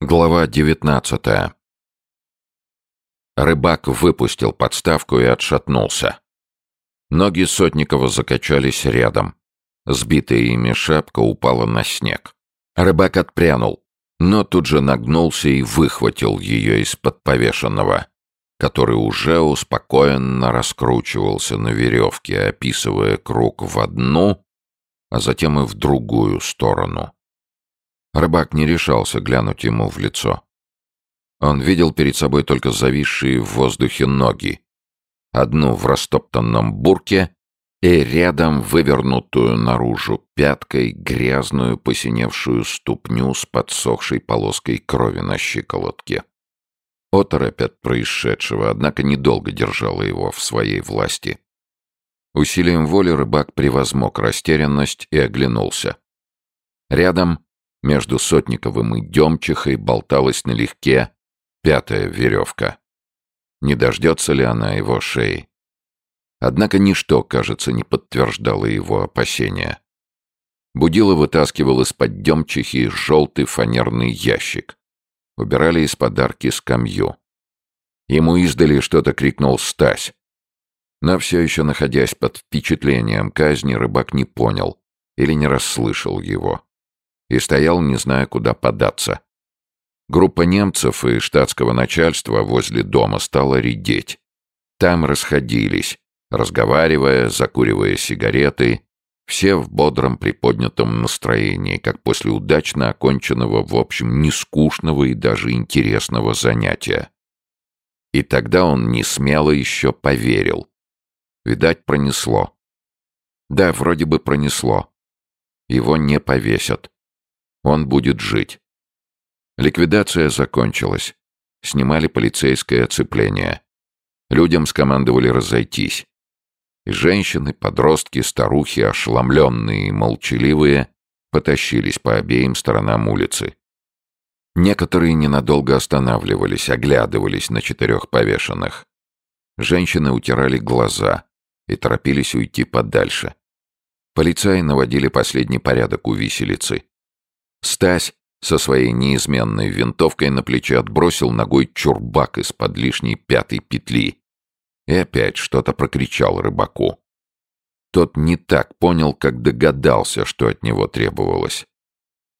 Глава девятнадцатая. Рыбак выпустил подставку и отшатнулся. Ноги Сотникова закачались рядом. Сбитая ими шапка упала на снег. Рыбак отпрянул, но тут же нагнулся и выхватил ее из-под повешенного, который уже успокоенно раскручивался на веревке, описывая круг в одну, а затем и в другую сторону. Рыбак не решался глянуть ему в лицо. Он видел перед собой только зависшие в воздухе ноги. Одну в растоптанном бурке и рядом вывернутую наружу пяткой грязную посиневшую ступню с подсохшей полоской крови на щиколотке. Оторопь от происшедшего, однако, недолго держала его в своей власти. Усилием воли рыбак превозмог растерянность и оглянулся. Рядом между Сотниковым и Демчихой болталась налегке пятая веревка. Не дождется ли она его шеи? Однако ничто, кажется, не подтверждало его опасения. Будила вытаскивал из-под Демчихи желтый фанерный ящик. Убирали из подарки скамью. Ему издали что-то крикнул Стась. Но все еще находясь под впечатлением казни, рыбак не понял или не расслышал его и стоял, не зная, куда податься. Группа немцев и штатского начальства возле дома стала редеть. Там расходились, разговаривая, закуривая сигареты, все в бодром приподнятом настроении, как после удачно оконченного, в общем, нескучного и даже интересного занятия. И тогда он не смело еще поверил. Видать, пронесло. Да, вроде бы пронесло. Его не повесят. Он будет жить. Ликвидация закончилась. Снимали полицейское оцепление. Людям скомандовали разойтись. И женщины, подростки, старухи, ошеломленные и молчаливые, потащились по обеим сторонам улицы. Некоторые ненадолго останавливались, оглядывались на четырех повешенных. Женщины утирали глаза и торопились уйти подальше. Полицаи наводили последний порядок у виселицы. Стась со своей неизменной винтовкой на плече отбросил ногой чурбак из-под лишней пятой петли и опять что-то прокричал рыбаку. Тот не так понял, как догадался, что от него требовалось.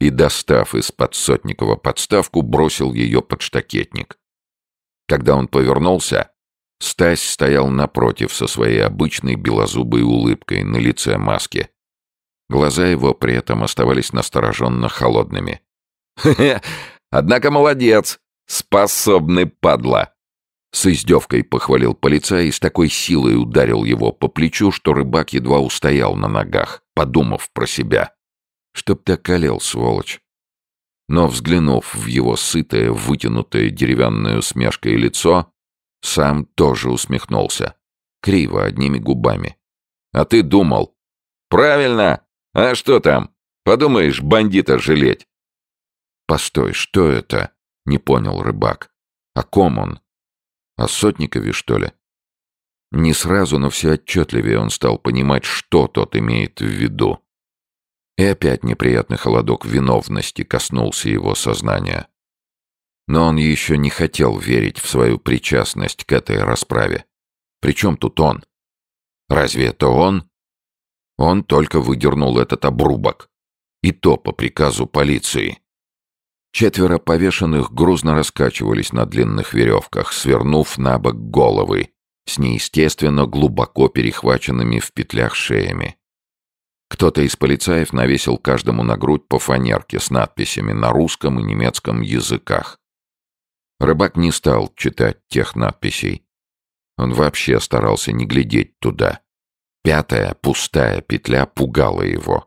И, достав из-под Сотникова подставку, бросил ее под штакетник. Когда он повернулся, Стась стоял напротив со своей обычной белозубой улыбкой на лице маски. Глаза его при этом оставались настороженно холодными. «Хе-хе! Однако молодец! Способный падла!» С издевкой похвалил полицай и с такой силой ударил его по плечу, что рыбак едва устоял на ногах, подумав про себя. Чтоб ты околел, сволочь. Но, взглянув в его сытое, вытянутое деревянной усмешкой лицо, сам тоже усмехнулся. Криво, одними губами. «А ты думал?» «Правильно! А что там? Подумаешь, бандита жалеть. Постой, что это? Не понял рыбак. О ком он? О Сотникове, что ли? Не сразу, но все отчетливее он стал понимать, что тот имеет в виду. И опять неприятный холодок виновности коснулся его сознания. Но он еще не хотел верить в свою причастность к этой расправе. Причем тут он? Разве это он? Он только выдернул этот обрубок. И то по приказу полиции. Четверо повешенных грузно раскачивались на длинных веревках, свернув на бок головы, с неестественно глубоко перехваченными в петлях шеями. Кто-то из полицаев навесил каждому на грудь по фанерке с надписями на русском и немецком языках. Рыбак не стал читать тех надписей. Он вообще старался не глядеть туда. Пятая, пустая петля пугала его.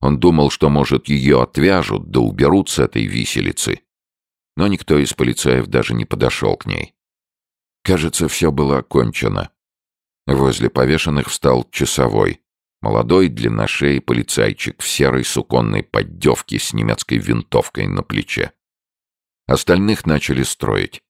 Он думал, что, может, ее отвяжут да уберут с этой виселицы. Но никто из полицаев даже не подошел к ней. Кажется, все было окончено. Возле повешенных встал часовой. Молодой, длинношеый полицайчик в серой суконной поддевке с немецкой винтовкой на плече. Остальных начали строить.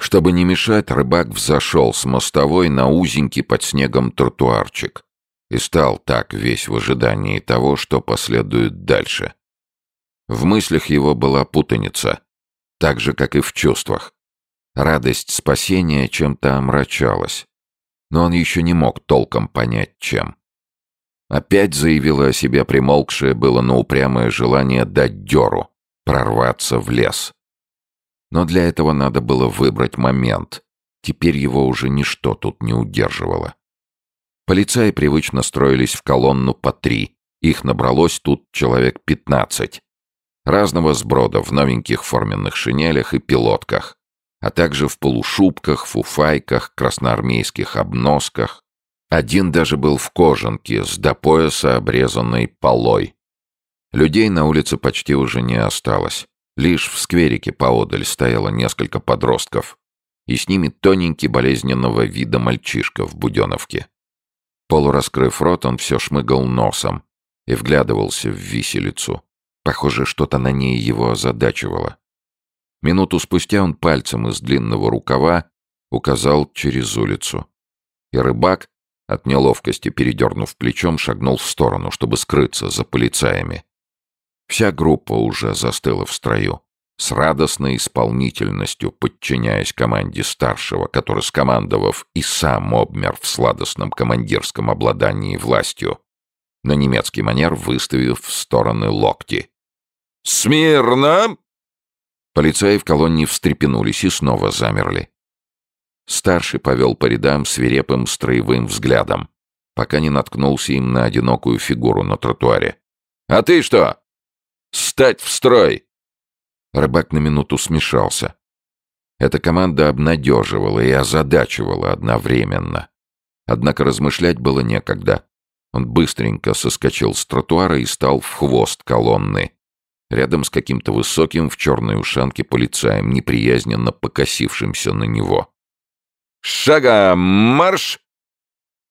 Чтобы не мешать, рыбак взошел с мостовой на узенький под снегом тротуарчик и стал так весь в ожидании того, что последует дальше. В мыслях его была путаница. так же, как и в чувствах. Радость спасения чем-то омрачалась, но он еще не мог толком понять, чем. Опять заявила о себе примолкшее было на упрямое желание дать дёру, прорваться в лес. Но для этого надо было выбрать момент. Теперь его уже ничто тут не удерживало. Полицаи привычно строились в колонну по три. Их набралось тут человек пятнадцать. Разного сброда в новеньких форменных шинелях и пилотках, а также в полушубках, фуфайках, красноармейских обносках. Один даже был в кожанке с до пояса обрезанной полой. Людей на улице почти уже не осталось. Лишь в скверике поодаль стояло несколько подростков, и с ними тоненький болезненного вида мальчишка в буденовке. Полураскрыв рот, он все шмыгал носом и вглядывался в виселицу. Похоже, что-то на ней его озадачивало. Минуту спустя он пальцем из длинного рукава указал через улицу. И рыбак, от неловкости передернув плечом, шагнул в сторону, чтобы скрыться за полицаями. Вся группа уже застыла в строю, с радостной исполнительностью подчиняясь команде старшего, который, скомандовав, и сам обмер в сладостном командирском обладании властью, на немецкий манер выставив в стороны локти. «Смирно!» Полицаи в колонне встрепенулись и снова замерли. Старший повел по рядам свирепым строевым взглядом, пока не наткнулся им на одинокую фигуру на тротуаре. «А ты что?» Стать в строй!» Рыбак на минуту смешался. Эта команда обнадеживала и озадачивала одновременно. Однако размышлять было некогда. Он быстренько соскочил с тротуара и стал в хвост колонны, рядом с каким-то высоким в черной ушанке полицаем, неприязненно покосившимся на него. «Шага, марш!»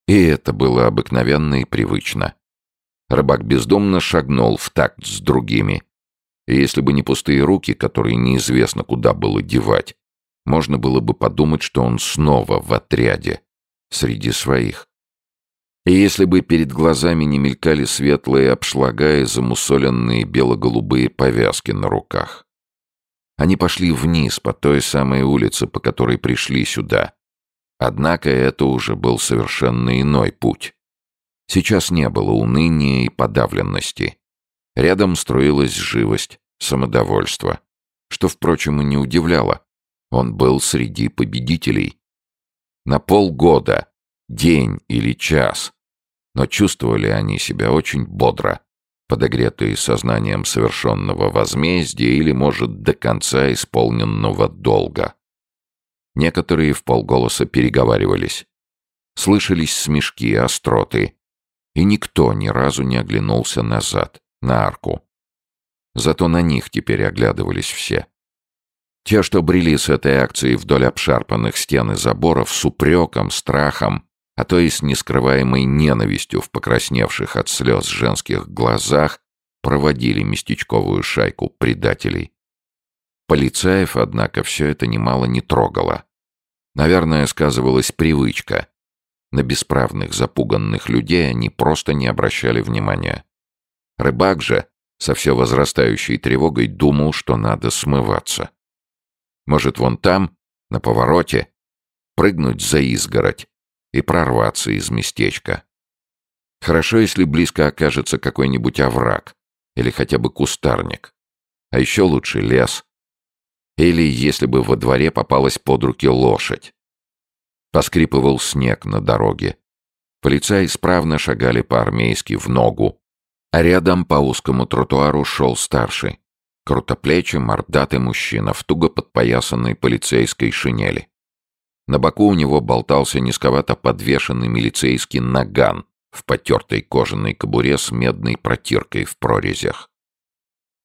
И это было обыкновенно и привычно. Рыбак бездумно шагнул в такт с другими. И если бы не пустые руки, которые неизвестно куда было девать, можно было бы подумать, что он снова в отряде, среди своих. И если бы перед глазами не мелькали светлые обшлага и замусоленные бело-голубые повязки на руках. Они пошли вниз по той самой улице, по которой пришли сюда. Однако это уже был совершенно иной путь. Сейчас не было уныния и подавленности. Рядом струилась живость, самодовольство. Что, впрочем, и не удивляло. Он был среди победителей. На полгода, день или час. Но чувствовали они себя очень бодро, подогретые сознанием совершенного возмездия или, может, до конца исполненного долга. Некоторые в полголоса переговаривались. Слышались смешки, остроты, и никто ни разу не оглянулся назад, на арку. Зато на них теперь оглядывались все. Те, что брели с этой акцией вдоль обшарпанных стен и заборов с упреком, страхом, а то и с нескрываемой ненавистью в покрасневших от слез женских глазах, проводили местечковую шайку предателей. Полицаев, однако, все это немало не трогало. Наверное, сказывалась привычка, на бесправных запуганных людей они просто не обращали внимания. Рыбак же, со все возрастающей тревогой, думал, что надо смываться. Может, вон там, на повороте, прыгнуть за изгородь и прорваться из местечка. Хорошо, если близко окажется какой-нибудь овраг или хотя бы кустарник. А еще лучше лес. Или если бы во дворе попалась под руки лошадь. Поскрипывал снег на дороге. Полицаи исправно шагали по-армейски в ногу, а рядом по узкому тротуару шел старший, крутоплечий, мордатый мужчина в туго подпоясанной полицейской шинели. На боку у него болтался низковато подвешенный милицейский наган в потертой кожаной кобуре с медной протиркой в прорезях.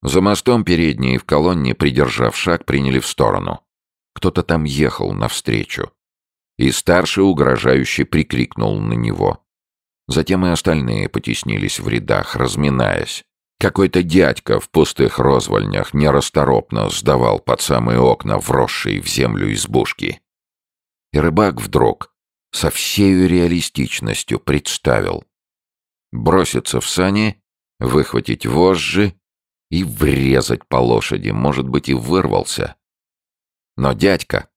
За мостом передние в колонне, придержав шаг, приняли в сторону. Кто-то там ехал навстречу и старший угрожающе прикрикнул на него. Затем и остальные потеснились в рядах, разминаясь. Какой-то дядька в пустых розвольнях нерасторопно сдавал под самые окна вросшие в землю избушки. И рыбак вдруг со всею реалистичностью представил. Броситься в сани, выхватить вожжи и врезать по лошади, может быть, и вырвался, Но дядька,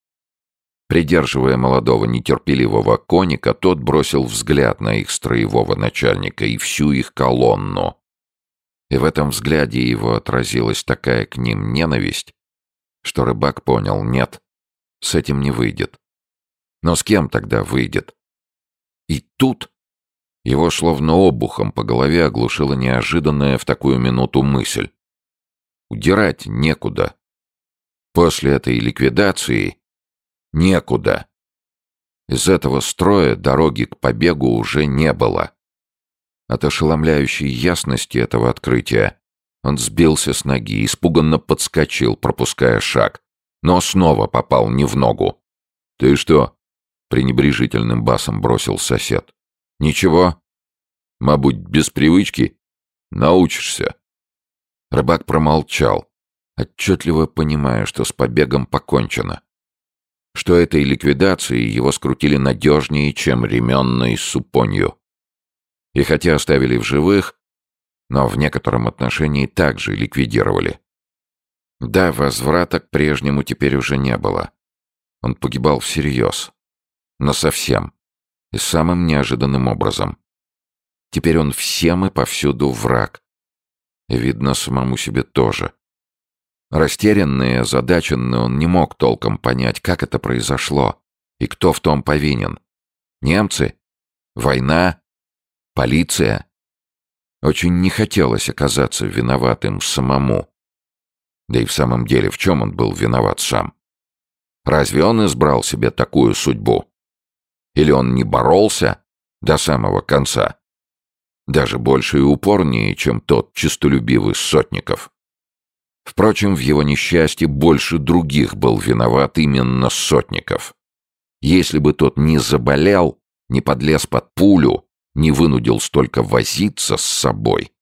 придерживая молодого нетерпеливого коника, тот бросил взгляд на их строевого начальника и всю их колонну. И в этом взгляде его отразилась такая к ним ненависть, что рыбак понял, нет, с этим не выйдет. Но с кем тогда выйдет? И тут его словно обухом по голове оглушила неожиданная в такую минуту мысль. Удирать некуда. После этой ликвидации некуда. Из этого строя дороги к побегу уже не было. От ошеломляющей ясности этого открытия он сбился с ноги, испуганно подскочил, пропуская шаг, но снова попал не в ногу. «Ты что?» — пренебрежительным басом бросил сосед. «Ничего. Мабуть, без привычки. Научишься». Рыбак промолчал, отчетливо понимая, что с побегом покончено. Что этой ликвидацией его скрутили надежнее, чем ременной супонью. И хотя оставили в живых, но в некотором отношении также ликвидировали. Да, возврата к прежнему теперь уже не было. Он погибал всерьез. Но совсем. И самым неожиданным образом. Теперь он всем и повсюду враг. И видно, самому себе тоже. Растерянный и озадаченный он не мог толком понять, как это произошло и кто в том повинен. Немцы? Война? Полиция? Очень не хотелось оказаться виноватым самому. Да и в самом деле, в чем он был виноват сам? Разве он избрал себе такую судьбу? Или он не боролся до самого конца? Даже больше и упорнее, чем тот честолюбивый сотников. Впрочем, в его несчастье больше других был виноват именно сотников. Если бы тот не заболел, не подлез под пулю, не вынудил столько возиться с собой,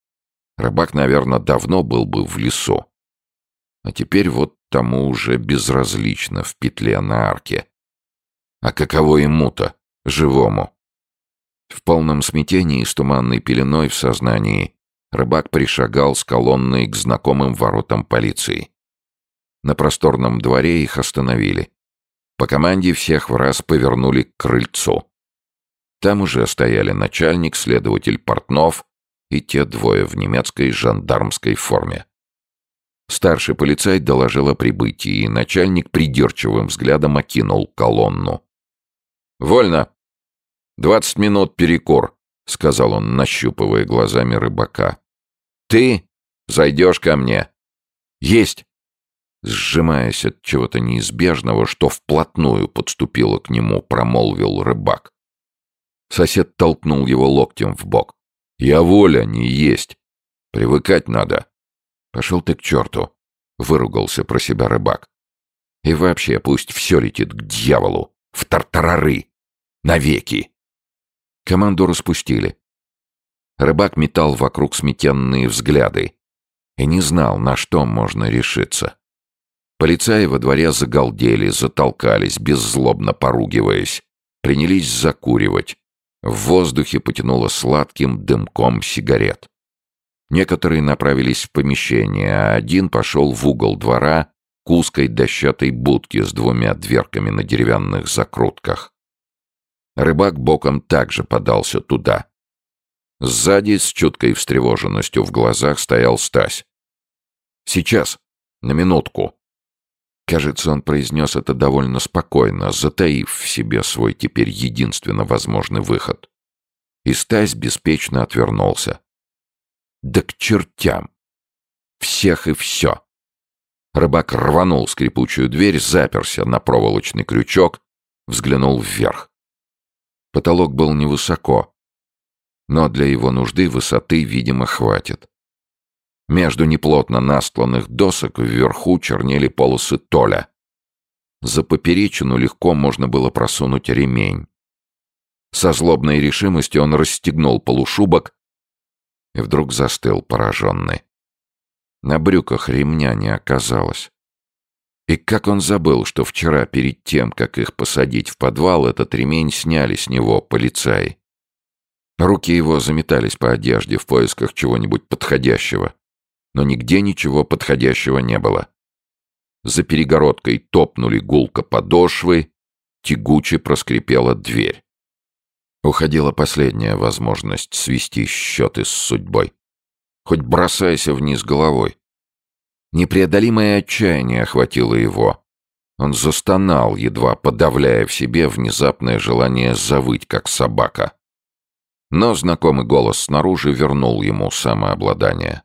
рыбак, наверное, давно был бы в лесу. А теперь вот тому уже безразлично в петле на арке. А каково ему-то, живому? В полном смятении с туманной пеленой в сознании рыбак пришагал с колонной к знакомым воротам полиции. На просторном дворе их остановили. По команде всех в раз повернули к крыльцу. Там уже стояли начальник, следователь Портнов и те двое в немецкой жандармской форме. Старший полицай доложил о прибытии, и начальник придирчивым взглядом окинул колонну. «Вольно. Двадцать минут перекур», — сказал он, нащупывая глазами рыбака. «Ты зайдешь ко мне». «Есть!» Сжимаясь от чего-то неизбежного, что вплотную подступило к нему, промолвил рыбак. Сосед толкнул его локтем в бок. «Я воля, не есть. Привыкать надо. «Пошел ты к черту!» — выругался про себя рыбак. «И вообще пусть все летит к дьяволу, в тартарары, навеки!» Команду распустили. Рыбак метал вокруг сметенные взгляды и не знал, на что можно решиться. Полицаи во дворе загалдели, затолкались, беззлобно поругиваясь, принялись закуривать. В воздухе потянуло сладким дымком сигарет. Некоторые направились в помещение, а один пошел в угол двора к узкой дощатой будке с двумя дверками на деревянных закрутках. Рыбак боком также подался туда. Сзади, с чуткой встревоженностью в глазах, стоял Стась. «Сейчас, на минутку». Кажется, он произнес это довольно спокойно, затаив в себе свой теперь единственно возможный выход. И Стась беспечно отвернулся. Да к чертям! Всех и все! Рыбак рванул скрипучую дверь, заперся на проволочный крючок, взглянул вверх. Потолок был невысоко, но для его нужды высоты, видимо, хватит. Между неплотно настланных досок вверху чернели полосы толя. За поперечину легко можно было просунуть ремень. Со злобной решимостью он расстегнул полушубок и вдруг застыл пораженный. На брюках ремня не оказалось. И как он забыл, что вчера перед тем, как их посадить в подвал, этот ремень сняли с него полицаи. Руки его заметались по одежде в поисках чего-нибудь подходящего, но нигде ничего подходящего не было. За перегородкой топнули гулко подошвы, тягуче проскрипела дверь. Уходила последняя возможность свести счеты с судьбой. Хоть бросайся вниз головой. Непреодолимое отчаяние охватило его. Он застонал, едва подавляя в себе внезапное желание завыть, как собака. Но знакомый голос снаружи вернул ему самообладание.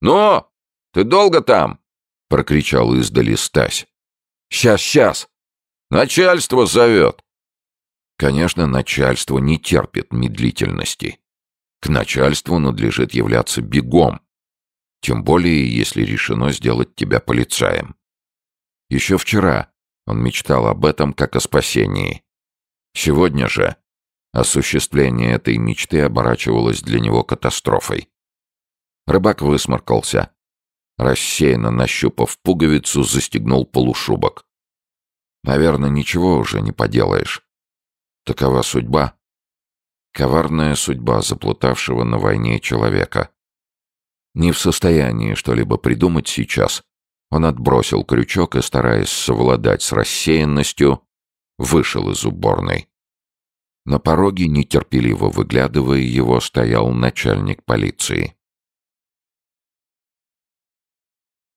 «Ну, ты долго там?» — прокричал издали Стась. «Сейчас, сейчас! Начальство зовет!» Конечно, начальство не терпит медлительности. К начальству надлежит являться бегом, тем более, если решено сделать тебя полицаем. Еще вчера он мечтал об этом как о спасении. Сегодня же осуществление этой мечты оборачивалось для него катастрофой. Рыбак высморкался. Рассеянно нащупав пуговицу, застегнул полушубок. Наверное, ничего уже не поделаешь. Такова судьба. Коварная судьба заплутавшего на войне человека. Не в состоянии что-либо придумать сейчас, он отбросил крючок и, стараясь совладать с рассеянностью, вышел из уборной. На пороге, нетерпеливо выглядывая его, стоял начальник полиции.